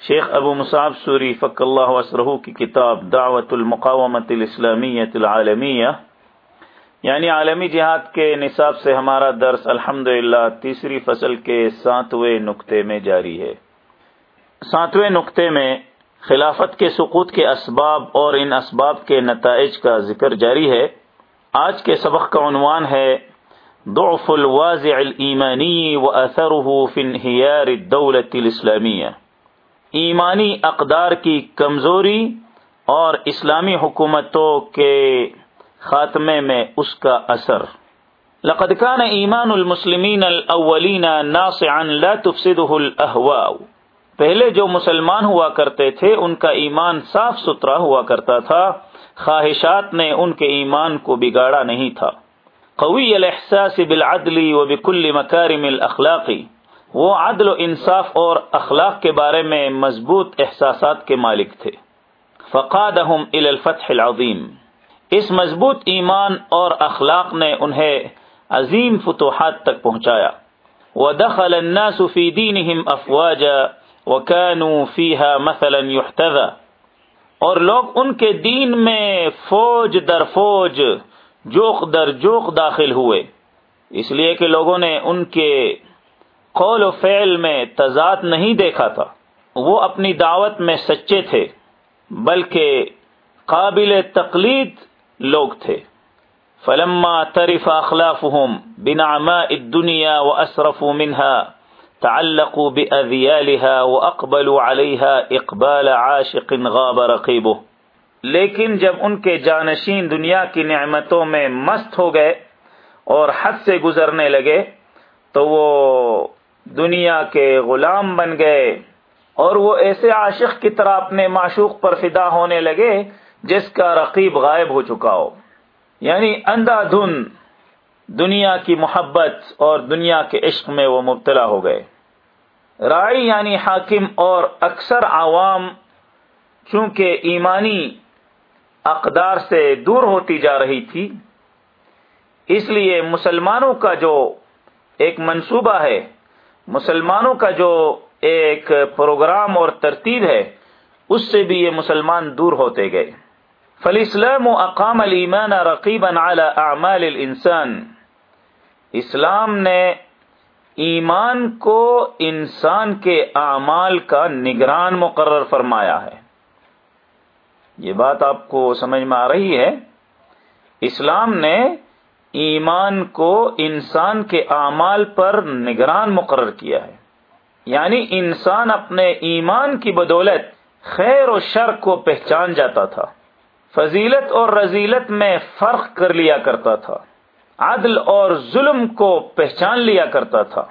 شیخ ابو Musab sorry فق اللہ وسرہ کی کتاب دعوت المقامت الاسلامیت العالمیہ یعنی عالمی جہاد کے نصاب سے ہمارا درس الحمد تیسری فصل کے ساتویں نقطے میں جاری ہے۔ ساتویں نقطے میں خلافت کے سقوط کے اسباب اور ان اسباب کے نتائج کا ذکر جاری ہے۔ آج کے سبق کا عنوان ہے، ضعف الواضع الایمانی و اثرہ فی انہیار الدولت الاسلامیہ۔ ایمانی اقدار کی کمزوری اور اسلامی حکومتوں کے خاتمے میں اس کا اثر۔ لقد كان ایمان المسلمین الاولین ناصعا لا تفسده الاهواء۔ پہلے جو مسلمان ہوا کرتے تھے، ان کا ایمان صاف ستھرا ہوا کرتا تھا۔ خواہشات نے ان کے ایمان کو بگاڑا نہیں تھا۔ قوی الاحساس بالعدل وبكل مكارم الاخلاقی وہ عدل و انصاف اور اخلاق کے بارے میں مضبوط احساسات کے مالک تھے۔ فقادہم الى الفتح العظیم۔ اس مضبوط ایمان اور اخلاق نے انہیں عظیم فتوحات تک پہنچایا۔ ودخل الناس في دينهم افواجا وكانوا فيها مثلا يحتذى اور لوگ ان کے دین میں فوج در فوج، جوق در جوق داخل ہوئے۔ اس لیے کہ لوگوں نے ان کے قول و فعل میں تضاد نہیں دیکھا تھا۔ وہ اپنی دعوت میں سچے تھے، بلکہ قابل تقلید لوگ تھے۔ فلما ترف اخلافهم بنعماء الدنيا واسرفوا منها، تعلقوا باذيالها واقبلوا عليها اقبال عاشق غاب رقيبه۔ لیکن جب ان کے جانشین دنیا کی نعمتوں میں مست ہو گئے اور حد سے گزرنے لگے، تو وہ دنیا کے غلام بن گئے اور وہ ایسے عاشق کی طرح اپنے معشوق پر فدا ہونے لگے جس کا رقیب غائب ہو چکا ہو۔ یعنی اندھا دھن دنیا کی محبت اور دنیا کے عشق میں وہ مبتلا ہو گئے۔ رائی یعنی حاکم اور اکثر عوام چونکہ ایمانی اقدار سے دور ہوتی جا رہی تھی، اس لیے مسلمانوں کا جو ایک منصوبہ ہے مسلمانوں کا جو ایک پروگرام اور ترتیب ہے، اس سے بھی یہ مسلمان دور ہوتے گئے۔ فل اسلام و اقام المان اعمال الانسان اسلام نے ایمان کو انسان کے اعمال کا نگران مقرر فرمایا ہے۔ یہ بات آپ کو سمجھ میں آ رہی ہے۔ اسلام نے ایمان کو انسان کے اعمال پر نگران مقرر کیا ہے۔ یعنی انسان اپنے ایمان کی بدولت خیر و شر کو پہچان جاتا تھا۔ فضیلت اور رضیلت میں فرق کر لیا کرتا تھا۔ عدل اور ظلم کو پہچان لیا کرتا تھا۔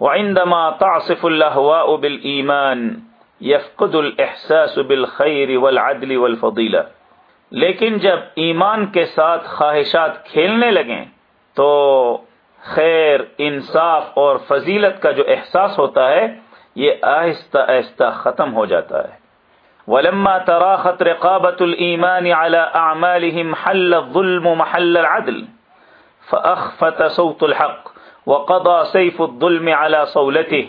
وعندما تعصف اللہ بالایمان یفقد الاحساس بالخیر والعدل والفضیلہ لیکن جب ایمان کے ساتھ خواہشات کھیلنے لگیں، تو خیر، انصاف اور فضیلت کا جو احساس ہوتا ہے، یہ آہستہ آہستہ ختم ہو جاتا ہے۔ ولما تراخت رقابت الایمان على اعمالهم حل الظلم محل العدل فاخفت صوت الحق وقضى سيف الظلم على صولته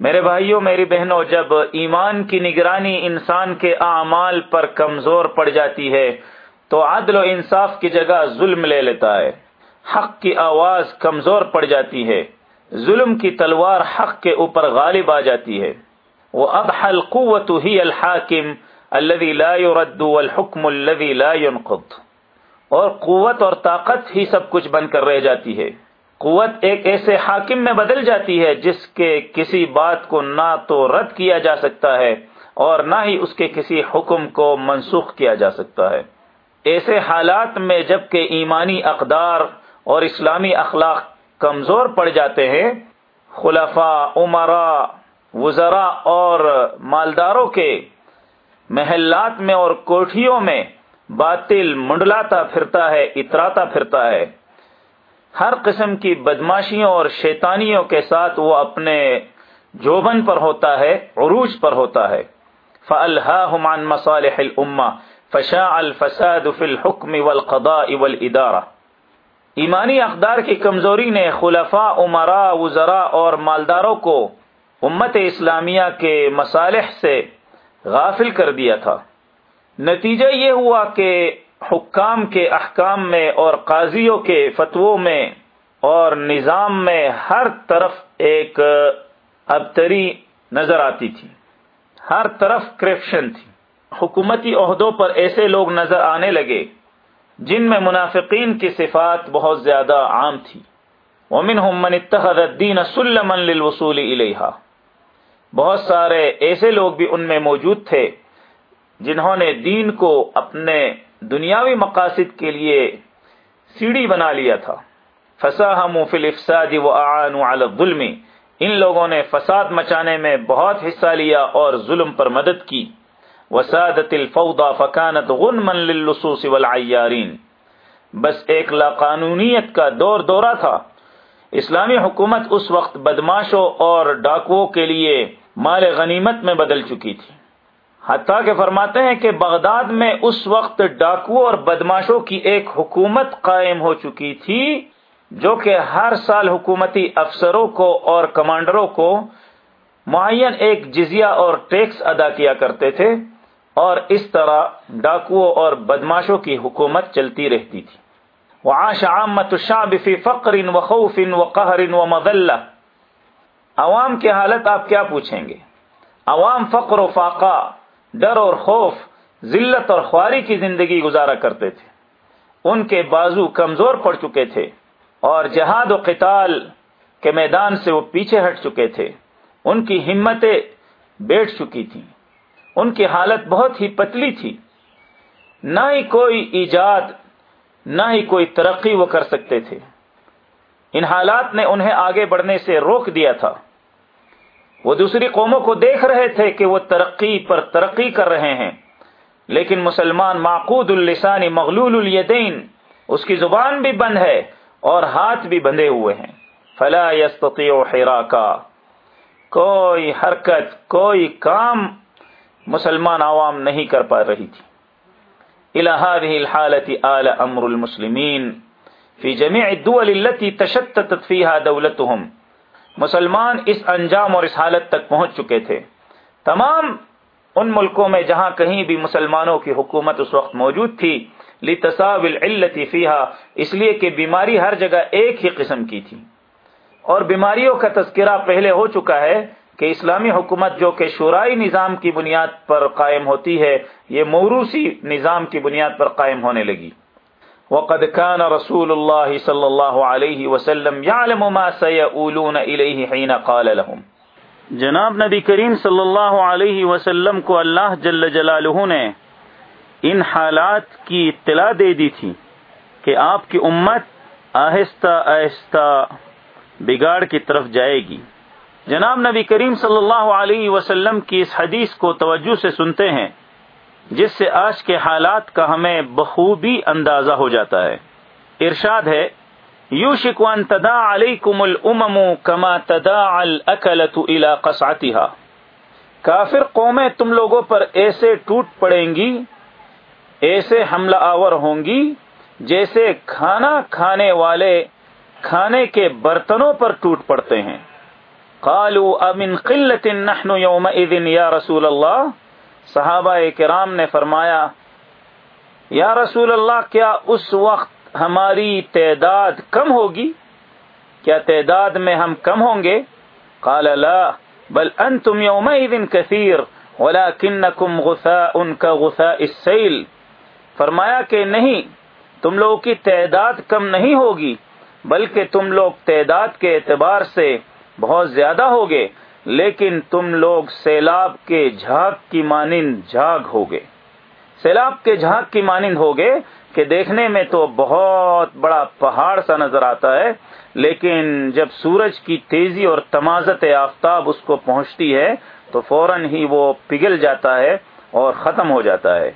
میرے بھائیوں میری بہنوں، جب ایمان کی نگرانی انسان کے اعمال پر کمزور پڑ جاتی ہے، تو عدل و انصاف کی جگہ ظلم لے لیتا ہے۔ حق کی آواز کمزور پڑ جاتی ہے۔ ظلم کی تلوار حق کے اوپر غالب آ جاتی ہے۔ وہ اب قوت ہی الحاکم الذي لا يرد والحكم الذي لا ينقض۔ اور قوت اور طاقت ہی سب کچھ بن کر رہ جاتی ہے۔ قوت ایک ایسے حاکم میں بدل جاتی ہے جس کے کسی بات کو نہ تو رد کیا جا سکتا ہے اور نہ ہی اس کے کسی حکم کو منسوخ کیا جا سکتا ہے۔ ایسے حالات میں جبکہ ایمانی اقدار اور اسلامی اخلاق کمزور پڑ جاتے ہیں، خلفاء عمرا وزراء اور مالداروں کے محلات میں اور کوٹھیوں میں باطل منڈلاتا پھرتا ہے، اتراتا پھرتا ہے۔ ہر قسم کی بدماشیوں اور شیطانیوں کے ساتھ وہ اپنے جوبن پر ہوتا ہے، عروج پر ہوتا ہے۔ فَأَلْهَاهُمْ عَنْ مَصَالِحِ الْأُمَّةِ فَشَاعَ الْفَسَادُ فِي الْحُكْمِ وَالْقَضَاءِ وَالْإِدَارَةِ۔ ایمانی اقدار کی کمزوری نے خلفاء، عمراء، وزراء اور مالداروں کو امت اسلامیہ کے مصالح سے غافل کر دیا تھا۔ نتیجہ یہ ہوا کہ حکام کے احکام میں اور قاضیوں کے فتووں میں اور نظام میں ہر طرف ایک ابتری نظر آتی تھی۔ ہر طرف کرپشن تھی۔ حکومتی عہدوں پر ایسے لوگ نظر آنے لگے جن میں منافقین کی صفات بہت زیادہ عام تھی۔ ومن اتخذ الدین سلما للوصول الیہا۔ بہت سارے ایسے لوگ بھی ان میں موجود تھے جنہوں نے دین کو اپنے دنیاوی مقاصد کے لیے سیڑھی بنا لیا تھا۔ فساہموا فی الافساد واعانوا علی الظلم۔ ان لوگوں نے فساد مچانے میں بہت حصہ لیا اور ظلم پر مدد کی۔ وسادت الفوضى فكانت غنما للصوص والعيارين۔ بس ایک لا قانونیت کا دور دورہ تھا۔ اسلامی حکومت اس وقت بدماشوں اور ڈاکوؤں کے لیے مال غنیمت میں بدل چکی تھی۔ حتیٰ کہ فرماتے ہیں کہ بغداد میں اس وقت ڈاکو اور بدماشوں کی ایک حکومت قائم ہو چکی تھی جو کہ ہر سال حکومتی افسروں کو اور کمانڈروں کو معین ایک جزیہ اور ٹیکس ادا کیا کرتے تھے اور اس طرح ڈاکو اور بدماشوں کی حکومت چلتی رہتی تھی۔ وعاش عامت الشعب فی فقر وخوف وقہر ومذلہ عوام کی حالت آپ کیا پوچھیں گے؟ عوام فقر و فاقہ۔ ڈر اور خوف، ذلت اور خواری کی زندگی گزارا کرتے تھے۔ ان کے بازو کمزور پڑ چکے تھے اور جہاد و قتال کے میدان سے وہ پیچھے ہٹ چکے تھے۔ ان کی ہمتیں بیٹھ چکی تھیں۔ ان کی حالت بہت ہی پتلی تھی۔ نہ ہی کوئی ایجاد، نہ ہی کوئی ترقی وہ کر سکتے تھے۔ ان حالات نے انہیں آگے بڑھنے سے روک دیا تھا۔ وہ دوسری قوموں کو دیکھ رہے تھے کہ وہ ترقی پر ترقی کر رہے ہیں۔ لیکن مسلمان معقود اللسانی مغلول الیدین، اس کی زبان بھی بند ہے اور ہاتھ بھی بندھے ہوئے ہیں۔ فلا یستطیع حراکا۔ کوئی حرکت، کوئی کام مسلمان عوام نہیں کر پا رہی تھی۔ الى هذه الحالة آل امر المسلمين في جميع الدول التي تشتتت فيها دولتهم مسلمان اس انجام اور اس حالت تک پہنچ چکے تھے۔ تمام ان ملکوں میں جہاں کہیں بھی مسلمانوں کی حکومت اس وقت موجود تھی لتصاب العلت فیہا اس لیے کہ بیماری ہر جگہ ایک ہی قسم کی تھی۔ اور بیماریوں کا تذکرہ پہلے ہو چکا ہے کہ اسلامی حکومت جو کہ شورائی نظام کی بنیاد پر قائم ہوتی ہے، یہ موروسی نظام کی بنیاد پر قائم ہونے لگی۔ وقد كان رسول الله صلى الله عليه وسلم يعلم ما سيؤولون إليه حين قال لهم. جناب نبی کریم صلی اللہ علیہ وسلم کو اللہ جل جلالہ نے ان حالات کی اطلاع دے دی تھی کہ آپ کی امت آہستہ آہستہ بگاڑ کی طرف جائے گی۔ جناب نبی کریم صلی اللہ علیہ وسلم کی اس حدیث کو توجہ سے سنتے ہیں۔ جس سے آج کے حالات کا ہمیں بخوبی اندازہ ہو جاتا ہے۔ ارشاد ہے یو شکوان تدا علی کم العم کما تدا الکلت الا قسعتها کافر قومیں تم لوگوں پر ایسے ٹوٹ پڑیں گی، ایسے حملہ آور ہوں گی، جیسے کھانا کھانے والے کھانے کے برتنوں پر ٹوٹ پڑتے ہیں۔ قالوا امن قلت نحن يومئذ یا رسول اللہ؟ صحابہ کرام نے فرمایا، یا رسول اللہ، کیا اس وقت ہماری تعداد کم ہوگی؟ کیا تعداد میں ہم کم ہوں گے؟ قال، لا، بل انتم يومئذ كثير ولكنكم غثاء كغثاء السيل فرمایا کہ نہیں، تم لوگوں کی تعداد کم نہیں ہوگی، بلکہ تم لوگ تعداد کے اعتبار سے بہت زیادہ ہوگے۔ لیکن تم لوگ سیلاب کے جھاگ کی مانند جھاگ ہوگے۔ سیلاب کے جھاگ کی مانند ہوگے کہ دیکھنے میں تو بہت بڑا پہاڑ سا نظر آتا ہے، لیکن جب سورج کی تیزی اور تمازت آفتاب اس کو پہنچتی ہے، تو فوراً ہی وہ پگھل جاتا ہے اور ختم ہو جاتا ہے۔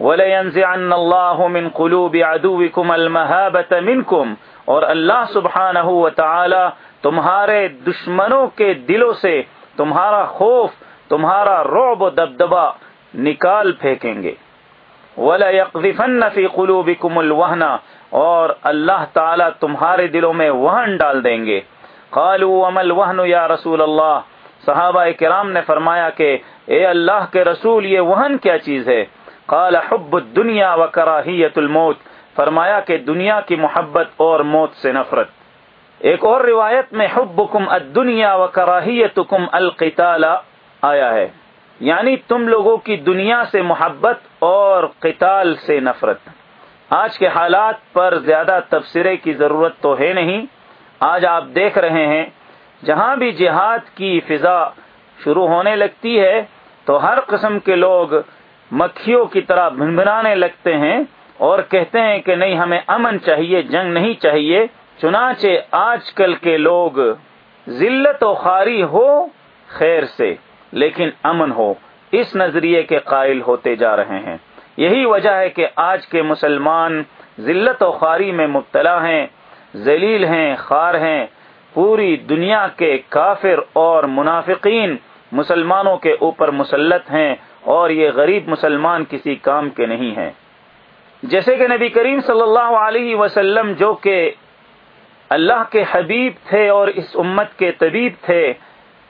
وَلَيَنزِعَنَّ اللَّهُ مِن قُلُوبِ عَدُوِكُمْ الْمَهَابَةَ مِنْكُمْ اور اللہ سبحانہ و تعالی تمہارے دشمنوں کے دلوں سے تمہارا خوف، تمہارا رعب و دبدبا نکال پھینکیں گے۔ وَلَيَقْذِفَنَّ فِي قُلُوبِكُمُ الْوَهْنَ، اور اللہ تعالی تمہارے دلوں میں وہن ڈال دیں گے۔ قالوا وما الوهن یا رسول اللہ صحابہ کرام نے فرمایا کہ، اے اللہ کے رسول، یہ وہن کیا چیز ہے؟ قال حب الدنیا و کراہیت الموت۔ فرمایا کہ دنیا کی محبت اور موت سے نفرت۔ ایک اور روایت میں حبکم الدنیا و کراہیتکم القتال آیا ہے۔ یعنی تم لوگوں کی دنیا سے محبت اور قتال سے نفرت۔ آج کے حالات پر زیادہ تبصرے کی ضرورت تو ہے نہیں۔ آج آپ دیکھ رہے ہیں، جہاں بھی جہاد کی فضا شروع ہونے لگتی ہے، تو ہر قسم کے لوگ مکھیوں کی طرح بھنبھنانے لگتے ہیں اور کہتے ہیں کہ نہیں، ہمیں امن چاہیے، جنگ نہیں چاہیے۔ چنانچہ آج کل کے لوگ ذلت و خاری ہو، خیر سے، لیکن امن ہو، اس نظریے کے قائل ہوتے جا رہے ہیں۔ یہی وجہ ہے کہ آج کے مسلمان ذلت و خاری میں مبتلا ہیں، ذلیل ہیں، خار ہیں۔ پوری دنیا کے کافر اور منافقین مسلمانوں کے اوپر مسلط ہیں اور یہ غریب مسلمان کسی کام کے نہیں ہیں۔ جیسے کہ نبی کریم صلی اللہ علیہ وسلم جو کہ اللہ کے حبیب تھے اور اس امت کے طبیب تھے۔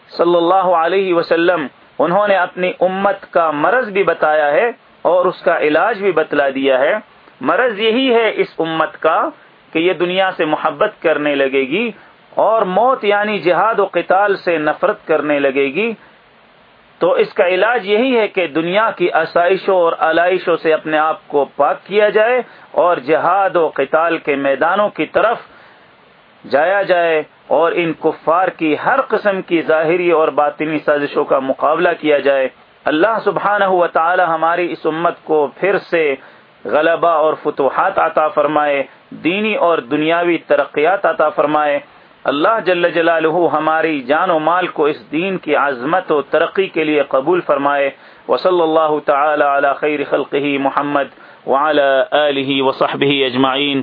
صلی اللہ علیہ وسلم، انہوں نے اپنی امت کا مرض بھی بتایا ہے اور اس کا علاج بھی بتلا دیا ہے۔ مرض یہی ہے اس امت کا کہ یہ دنیا سے محبت کرنے لگے گی اور موت یعنی جہاد و قتال سے نفرت کرنے لگے گی تو اس کا علاج یہی ہے کہ دنیا کی آسائشوں اور علائشوں سے اپنے آپ کو پاک کیا جائے اور جہاد و قتال کے میدانوں کی طرف جایا جائے اور ان کفار کی ہر قسم کی ظاہری اور باطنی سازشوں کا مقابلہ کیا جائے۔ اللہ سبحانہ و تعالی ہماری اس امت کو پھر سے غلبہ اور فتوحات عطا فرمائے، دینی اور دنیاوی ترقیات عطا فرمائے۔ اللہ جل جلالہ ہماری جان و مال کو اس دین کی عظمت و ترقی کے لیے قبول فرمائے۔ وصلی اللہ تعالی علی خیر خلقہ محمد وعلى آلہ وصحبہ اجمعین۔